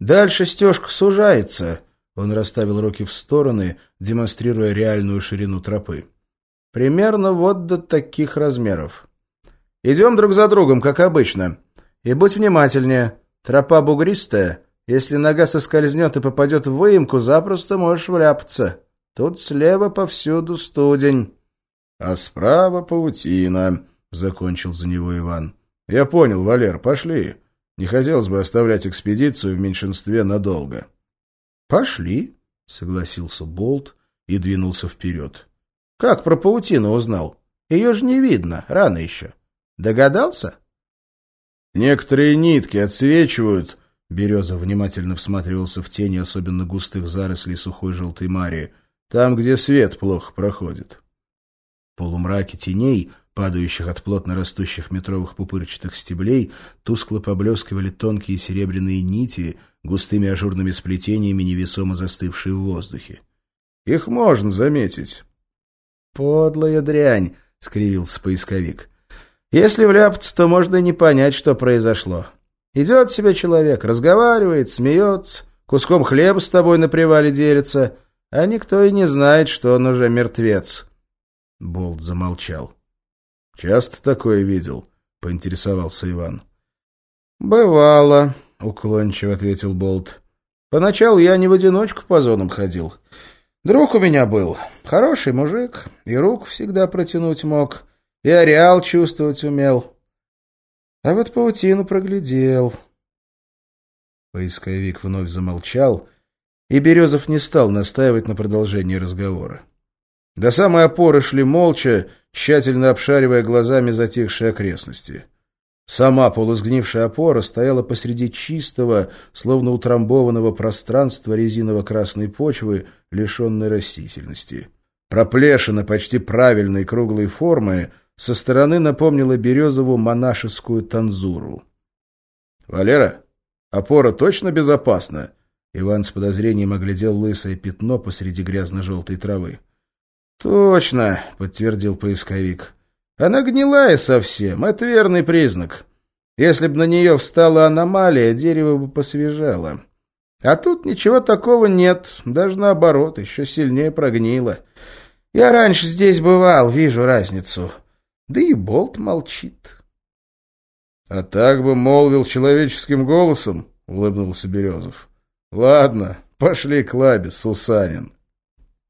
Дальше стежка сужается. Он расставил руки в стороны, демонстрируя реальную ширину тропы. Примерно вот до таких размеров. Идем друг за другом, как обычно. И будь внимательнее. Тропа бугристая. Если нога соскользнет и попадет в выемку, запросто можешь вляпаться. Тут слева повсюду студень. — А справа паутина, — закончил за него Иван. — Я понял, Валер, пошли. Не хотелось бы оставлять экспедицию в меньшинстве надолго. — Пошли, — согласился Болт и двинулся вперед. — Как про паутину узнал? Ее же не видно, рано еще. Догадался? — Некоторые нитки отсвечивают, — Береза внимательно всматривался в тени особенно густых зарослей сухой желтой марии, — там, где свет плохо проходит. В полумраке теней — падающих от плотно растущих метровых пупырчатых стеблей, тускло поблескивали тонкие серебряные нити, густыми ажурными сплетениями, невесомо застывшие в воздухе. Их можно заметить. «Подлая дрянь!» — скривился поисковик. «Если вляпаться, то можно и не понять, что произошло. Идет себе человек, разговаривает, смеется, куском хлеба с тобой на привале делится, а никто и не знает, что он уже мертвец». Болт замолчал. «Часто такое видел?» — поинтересовался Иван. «Бывало», — уклончиво ответил Болт. «Поначалу я не в одиночку по зонам ходил. Друг у меня был, хороший мужик, и руку всегда протянуть мог, и ареал чувствовать умел. А вот паутину проглядел». Поисковик вновь замолчал, и Березов не стал настаивать на продолжении разговора. До самой опоры шли молча, тщательно обшаривая глазами затихшие окрестности. Сама полусгнившая опора стояла посреди чистого, словно утрамбованного пространства резиново-красной почвы, лишенной растительности. Проплешина почти правильной круглой формы со стороны напомнила Березову монашескую танзуру. — Валера, опора точно безопасна? Иван с подозрением оглядел лысое пятно посреди грязно-желтой травы. «Точно», — подтвердил поисковик. «Она гнилая совсем, это верный признак. Если бы на нее встала аномалия, дерево бы посвежало. А тут ничего такого нет, даже наоборот, еще сильнее прогнило. Я раньше здесь бывал, вижу разницу. Да и болт молчит». «А так бы молвил человеческим голосом», — улыбнулся Березов. «Ладно, пошли к лабе, Сусанин».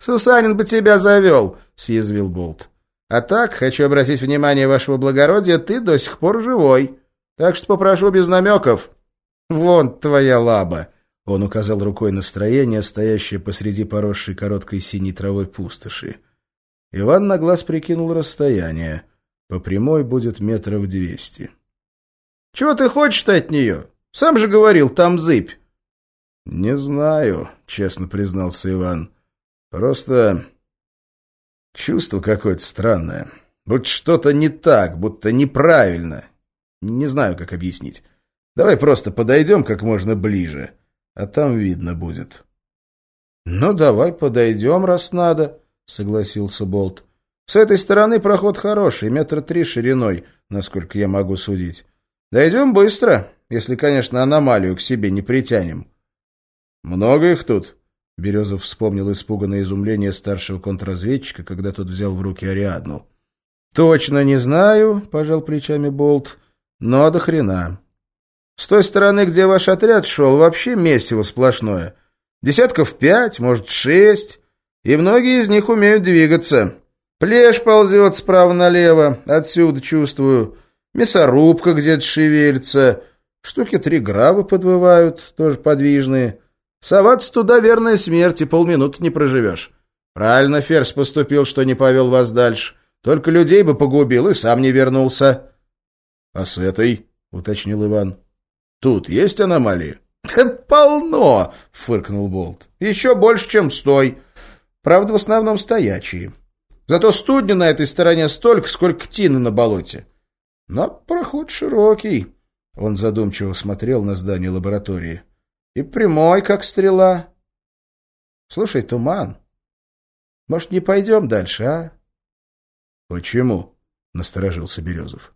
«Сусанин бы тебя завел», — съязвил Болт. «А так, хочу обратить внимание вашего благородия, ты до сих пор живой. Так что попрошу без намеков. Вон твоя лаба». Он указал рукой на строение, стоящее посреди поросшей короткой синей травой пустоши. Иван на глаз прикинул расстояние. По прямой будет метров двести. — Чего ты хочешь-то от нее? Сам же говорил, там зыбь. — Не знаю, — честно признался Иван. Просто чувство какое-то странное. Будто что-то не так, будто неправильно. Не знаю, как объяснить. Давай просто подойдем как можно ближе, а там видно будет. — Ну, давай подойдем, раз надо, — согласился Болт. — С этой стороны проход хороший, метра три шириной, насколько я могу судить. Дойдем быстро, если, конечно, аномалию к себе не притянем. — Много их тут? Березов вспомнил испуганное изумление старшего контрразведчика, когда тот взял в руки Ариадну. «Точно не знаю», — пожал плечами Болт, — «но до хрена. С той стороны, где ваш отряд шел, вообще месиво сплошное. Десятков пять, может, шесть, и многие из них умеют двигаться. Плешь ползет справа налево, отсюда чувствую. Мясорубка где-то шевелится. Штуки три гравы подвывают, тоже подвижные». Соваться туда верная смерть, и полминуты не проживешь. Правильно Ферзь поступил, что не повел вас дальше. Только людей бы погубил и сам не вернулся. — А с этой? — уточнил Иван. — Тут есть аномалии? — Да полно! — фыркнул Болт. — Еще больше, чем стой. Правда, в основном стоячие. Зато студня на этой стороне столько, сколько тины на болоте. Но проход широкий. Он задумчиво смотрел на здание лаборатории. — и прямой, как стрела. Слушай, Туман, может, не пойдем дальше, а? — Почему? — насторожился Березов.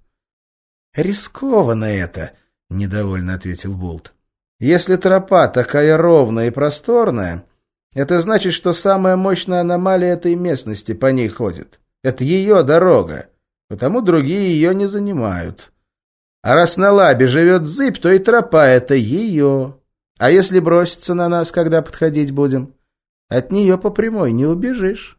— Рискованно это, — недовольно ответил Болт. — Если тропа такая ровная и просторная, это значит, что самая мощная аномалия этой местности по ней ходит. Это ее дорога, потому другие ее не занимают. А раз на лабе живет зыбь, то и тропа — это ее. А если броситься на нас, когда подходить будем? От нее по прямой не убежишь.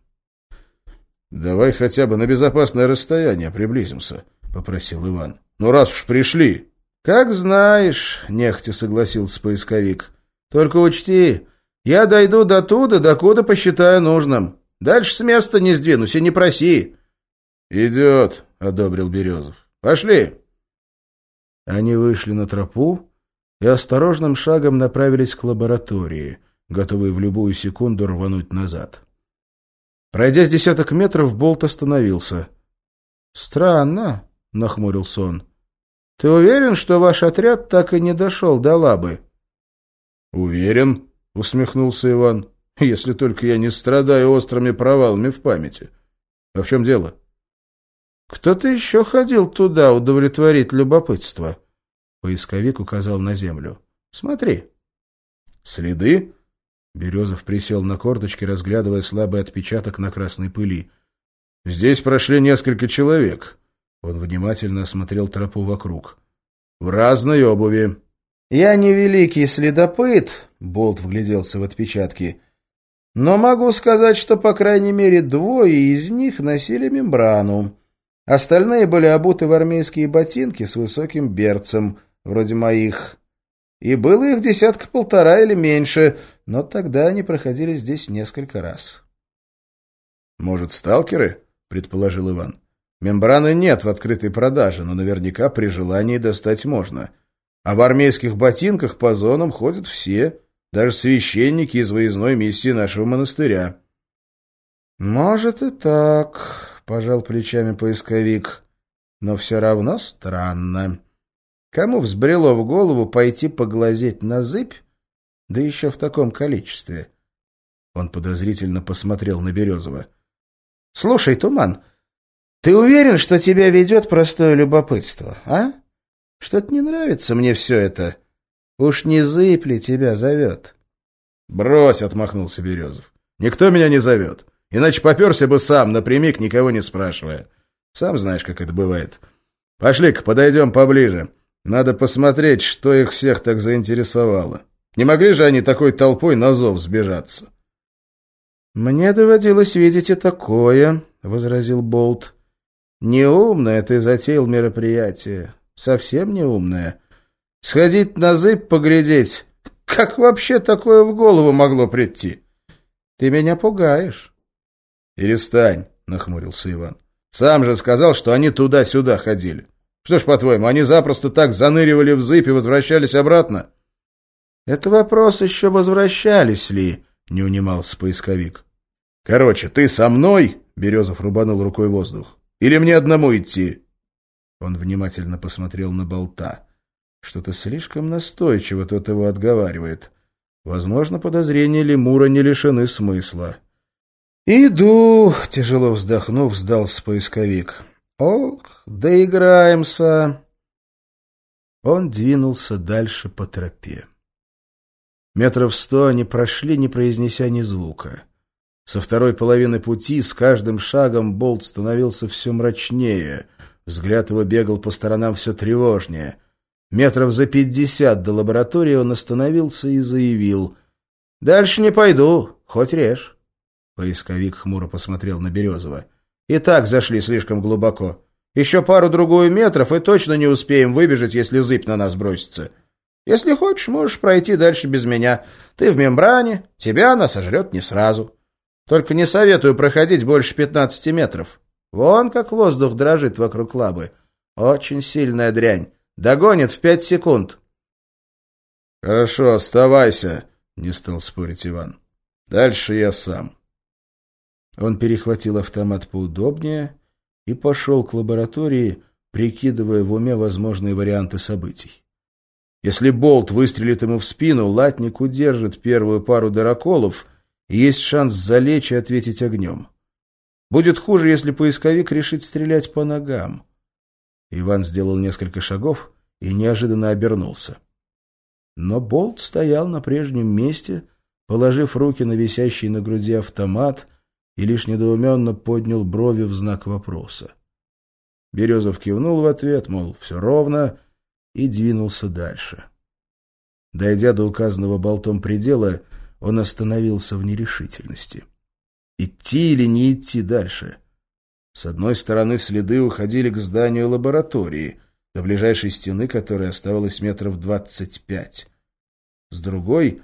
— Давай хотя бы на безопасное расстояние приблизимся, — попросил Иван. — Ну, раз уж пришли. — Как знаешь, — нехотя согласился поисковик. — Только учти, я дойду до туда, докуда посчитаю нужным. Дальше с места не сдвинусь и не проси. — Идет, — одобрил Березов. — Пошли. Они вышли на тропу и осторожным шагом направились к лаборатории, готовые в любую секунду рвануть назад. Пройдя с десяток метров, Болт остановился. — Странно, — нахмурился он. — Ты уверен, что ваш отряд так и не дошел до лабы? — Уверен, — усмехнулся Иван, — если только я не страдаю острыми провалами в памяти. А в чем дело? — «Кто-то еще ходил туда удовлетворить любопытство?» Поисковик указал на землю. «Смотри». «Следы?» Березов присел на корточки, разглядывая слабый отпечаток на красной пыли. «Здесь прошли несколько человек». Он внимательно осмотрел тропу вокруг. «В разной обуви». «Я не великий следопыт», — Болт вгляделся в отпечатки, «но могу сказать, что, по крайней мере, двое из них носили мембрану. Остальные были обуты в армейские ботинки с высоким берцем, вроде моих. И было их десятка полтора или меньше, но тогда они проходили здесь несколько раз. «Может, сталкеры?» — предположил Иван. «Мембраны нет в открытой продаже, но наверняка при желании достать можно. А в армейских ботинках по зонам ходят все, даже священники из выездной миссии нашего монастыря». «Может и так», — пожал плечами поисковик. «Но все равно странно. Кому взбрело в голову пойти поглазеть на зыбь, да еще в таком количестве?» Он подозрительно посмотрел на Березова. «Слушай, Туман, ты уверен, что тебя ведет простое любопытство, а? Что-то не нравится мне все это. Уж не зыбь ли тебя зовет?» «Брось!» — отмахнулся Березов. «Никто меня не зовет. Иначе поперся бы сам, напрямик, никого не спрашивая. Сам знаешь, как это бывает. Пошли-ка, подойдем поближе. Надо посмотреть, что их всех так заинтересовало. Не могли же они такой толпой на зов сбежаться? «Мне доводилось видеть и такое», — возразил Болт. «Неумное ты затеял мероприятие. Совсем неумное. Сходить на зыб поглядеть. Как вообще такое в голову могло прийти? Ты меня пугаешь». «Перестань», — нахмурился Иван. «Сам же сказал, что они туда-сюда ходили. Что ж, по-твоему, они запросто так заныривали в зыб и возвращались обратно?» «Это вопрос еще возвращались ли?» — не унимался поисковик. «Короче, ты со мной?» — Березов рубанул рукой воздух. «Или мне одному идти?» Он внимательно посмотрел на болта. Что-то слишком настойчиво тот его отговаривает. Возможно, подозрения лемура не лишены смысла. «Иду», — тяжело вздохнув, сдался поисковик. «Ох, доиграемся». Он двинулся дальше по тропе. Метров сто они прошли, не произнеся ни звука. Со второй половины пути с каждым шагом болт становился все мрачнее, взгляд его бегал по сторонам все тревожнее. Метров за пятьдесят до лаборатории он остановился и заявил «Дальше не пойду, хоть режь». Поисковик хмуро посмотрел на Березова. «И так зашли слишком глубоко. Еще пару-другую метров, и точно не успеем выбежать, если зыбь на нас бросится. Если хочешь, можешь пройти дальше без меня. Ты в мембране, тебя она сожрет не сразу. Только не советую проходить больше пятнадцати метров. Вон как воздух дрожит вокруг лабы. Очень сильная дрянь. Догонит в пять секунд». «Хорошо, оставайся», — не стал спорить Иван. «Дальше я сам». Он перехватил автомат поудобнее и пошел к лаборатории, прикидывая в уме возможные варианты событий. Если болт выстрелит ему в спину, латник удержит первую пару дыроколов, и есть шанс залечь и ответить огнем. Будет хуже, если поисковик решит стрелять по ногам. Иван сделал несколько шагов и неожиданно обернулся. Но Болт стоял на прежнем месте, положив руки на висящий на груди автомат и лишь недоуменно поднял брови в знак вопроса. Березов кивнул в ответ, мол, все ровно, и двинулся дальше. Дойдя до указанного болтом предела, он остановился в нерешительности. Идти или не идти дальше? С одной стороны следы уходили к зданию лаборатории, до ближайшей стены которой оставалось метров двадцать пять. С другой,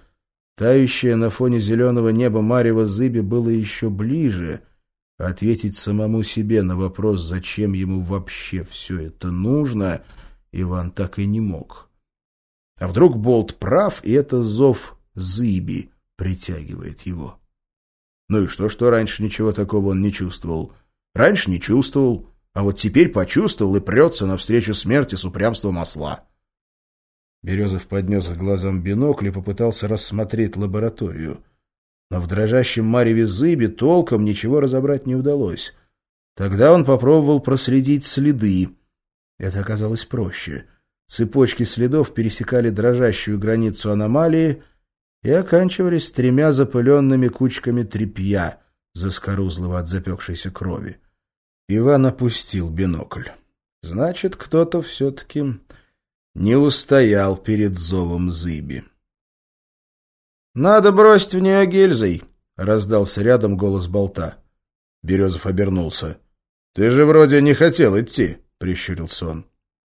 тающее на фоне зеленого неба марево зыби было еще ближе, ответить самому себе на вопрос, зачем ему вообще все это нужно, Иван так и не мог. А вдруг Болт прав, и это зов зыби притягивает его? Ну и что, что раньше ничего такого он не чувствовал? Раньше не чувствовал, а вот теперь почувствовал и прется навстречу смерти с упрямством осла. Березов поднес к глазам бинокль и попытался рассмотреть лабораторию. Но в дрожащем мареве зыби толком ничего разобрать не удалось. Тогда он попробовал проследить следы. Это оказалось проще. Цепочки следов пересекали дрожащую границу аномалии и оканчивались тремя запыленными кучками тряпья, заскорузлого от запекшейся крови. Иван опустил бинокль. Значит, кто-то все-таки не устоял перед зовом зыби. «Надо бросить в нее гильзой», — раздался рядом голос болта. Березов обернулся. «Ты же вроде не хотел идти», — прищурился он.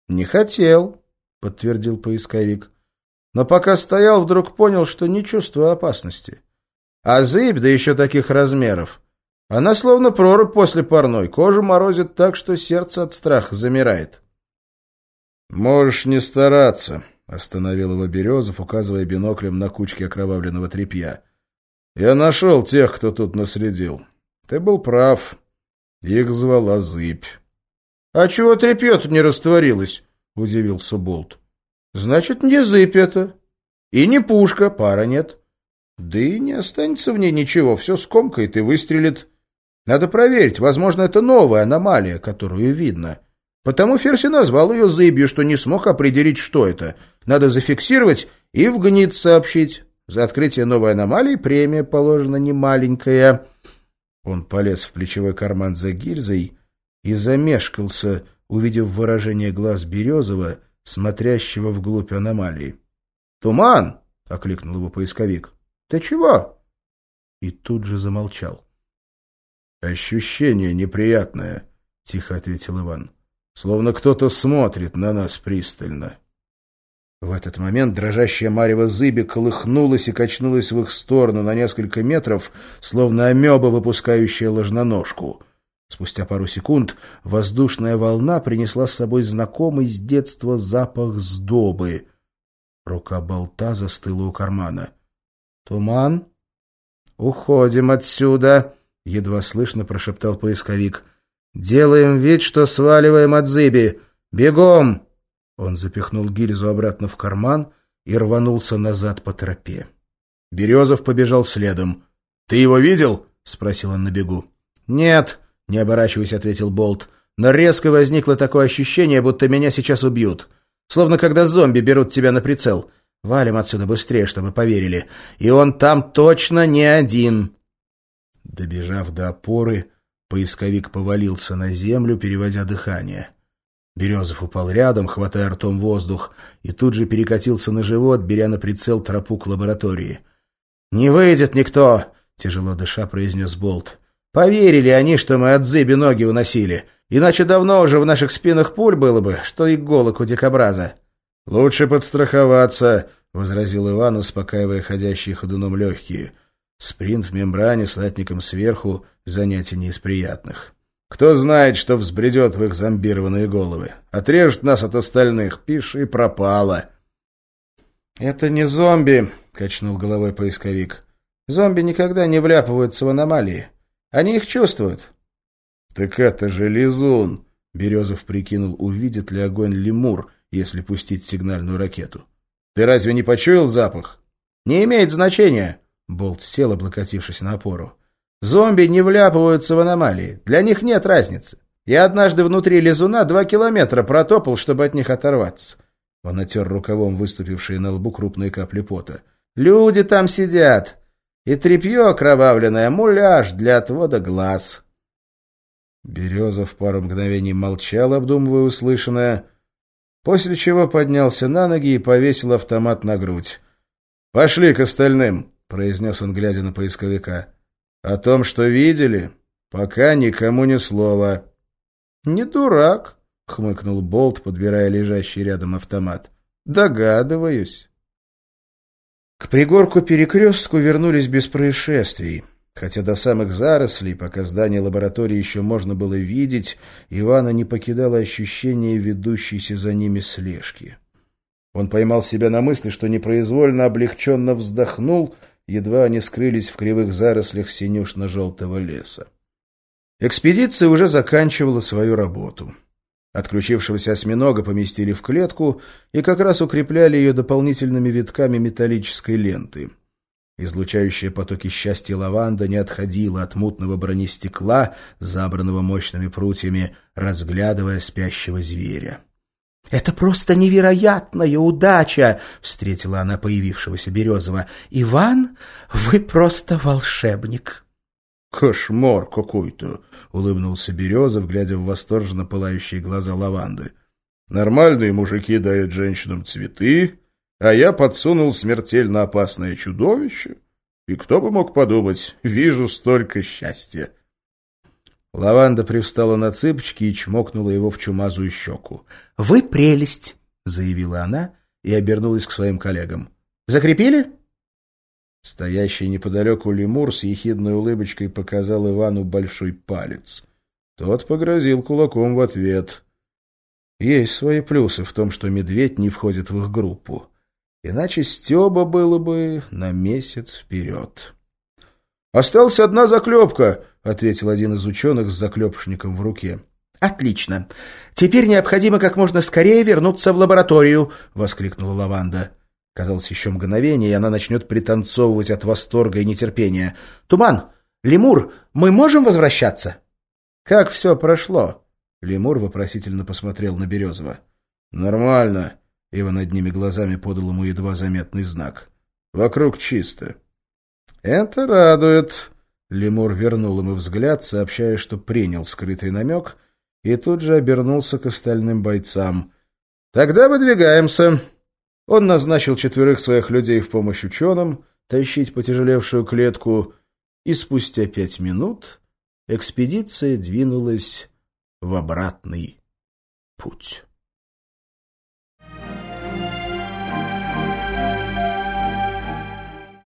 «Не хотел», — подтвердил поисковик. «Но пока стоял, вдруг понял, что не чувствую опасности. А зыбь, да еще таких размеров, она словно прорубь после парной, кожу морозит так, что сердце от страха замирает». «Можешь не стараться», — остановил его Березов, указывая биноклем на кучки окровавленного тряпья. «Я нашел тех, кто тут наследил. Ты был прав. Их звала Зыбь». «А чего тряпье-то не растворилось?» — удивился Болт. «Значит, не Зыбь это. И не пушка, пара нет. Да и не останется в ней ничего, все скомкает и выстрелит. Надо проверить, возможно, это новая аномалия, которую видно». Потому Ферси назвал ее зыбью, что не смог определить, что это. Надо зафиксировать и в ГНИТ сообщить. За открытие новой аномалии премия положена немаленькая. Он полез в плечевой карман за гильзой и замешкался, увидев выражение глаз Березова, смотрящего вглубь аномалии. «Туман!» — окликнул его поисковик. «Ты чего?» И тут же замолчал. «Ощущение неприятное», — тихо ответил Иван словно кто-то смотрит на нас пристально. В этот момент дрожащая марево зыби колыхнулась и качнулась в их сторону на несколько метров, словно амеба, выпускающая ложноножку. Спустя пару секунд воздушная волна принесла с собой знакомый с детства запах сдобы. Рука болта застыла у кармана. «Туман? Уходим отсюда!» — едва слышно прошептал поисковик. «Делаем вид, что сваливаем от зыби. Бегом!» Он запихнул гильзу обратно в карман и рванулся назад по тропе. Березов побежал следом. «Ты его видел?» — спросил он на бегу. «Нет», — не оборачиваясь, ответил Болт. «Но резко возникло такое ощущение, будто меня сейчас убьют. Словно когда зомби берут тебя на прицел. Валим отсюда быстрее, чтобы поверили. И он там точно не один». Добежав до опоры, Поисковик повалился на землю, переводя дыхание. Березов упал рядом, хватая ртом воздух, и тут же перекатился на живот, беря на прицел тропу к лаборатории. «Не выйдет никто!» — тяжело дыша произнес Болт. «Поверили они, что мы от зыби ноги уносили. Иначе давно уже в наших спинах пуль было бы, что иголок у дикобраза». «Лучше подстраховаться», — возразил Иван, успокаивая ходящие ходуном легкие. Спринт в мембране с латником сверху — занятие не из приятных. Кто знает, что взбредет в их зомбированные головы. Отрежет нас от остальных, пиши, пропало. «Это не зомби», — качнул головой поисковик. «Зомби никогда не вляпываются в аномалии. Они их чувствуют». «Так это же лизун!» — Березов прикинул, увидит ли огонь лемур, если пустить сигнальную ракету. «Ты разве не почуял запах?» «Не имеет значения», Болт сел, облокотившись на опору. «Зомби не вляпываются в аномалии. Для них нет разницы. Я однажды внутри лизуна два километра протопал, чтобы от них оторваться. Он натер рукавом выступившие на лбу крупные капли пота. «Люди там сидят! И тряпье окровавленное, муляж для отвода глаз!» Березов пару мгновений молчал, обдумывая услышанное, после чего поднялся на ноги и повесил автомат на грудь. «Пошли к остальным!» — произнес он, глядя на поисковика. «О том, что видели, пока никому ни слова». «Не дурак», — хмыкнул Болт, подбирая лежащий рядом автомат. «Догадываюсь». К пригорку-перекрестку вернулись без происшествий. Хотя до самых зарослей, пока здание лаборатории еще можно было видеть, Ивана не покидало ощущение ведущейся за ними слежки. Он поймал себя на мысли, что непроизвольно облегченно вздохнул, едва они скрылись в кривых зарослях синюшно-желтого леса. Экспедиция уже заканчивала свою работу. Отключившегося осьминога поместили в клетку и как раз укрепляли ее дополнительными витками металлической ленты. Излучающая потоки счастья лаванда не отходила от мутного бронестекла, забранного мощными прутьями, разглядывая спящего зверя. «Это просто невероятная удача!» — встретила она появившегося Березова. «Иван, вы просто волшебник!» «Кошмар какой-то!» — улыбнулся Березов, глядя в восторженно пылающие глаза лаванды. «Нормальные мужики дают женщинам цветы, а я подсунул смертельно опасное чудовище, и кто бы мог подумать, вижу столько счастья!» Лаванда привстала на цыпочки и чмокнула его в чумазую щеку. «Вы прелесть!» — заявила она и обернулась к своим коллегам. «Закрепили?» Стоящий неподалеку лемур с ехидной улыбочкой показал Ивану большой палец. Тот погрозил кулаком в ответ. Есть свои плюсы в том, что медведь не входит в их группу. Иначе Стеба было бы на месяц вперед. «Осталась одна заклепка», — ответил один из ученых с заклепшником в руке. «Отлично. Теперь необходимо как можно скорее вернуться в лабораторию», — воскликнула Лаванда. Казалось, еще мгновение, и она начнет пританцовывать от восторга и нетерпения. «Туман! Лемур! Мы можем возвращаться?» «Как все прошло?» Лемур вопросительно посмотрел на Березова. «Нормально», — Ива над ними глазами подал ему едва заметный знак. «Вокруг чисто». «Это радует». Лемур вернул ему взгляд, сообщая, что принял скрытый намек, и тут же обернулся к остальным бойцам. «Тогда выдвигаемся». Он назначил четверых своих людей в помощь ученым тащить потяжелевшую клетку, и спустя пять минут экспедиция двинулась в обратный путь.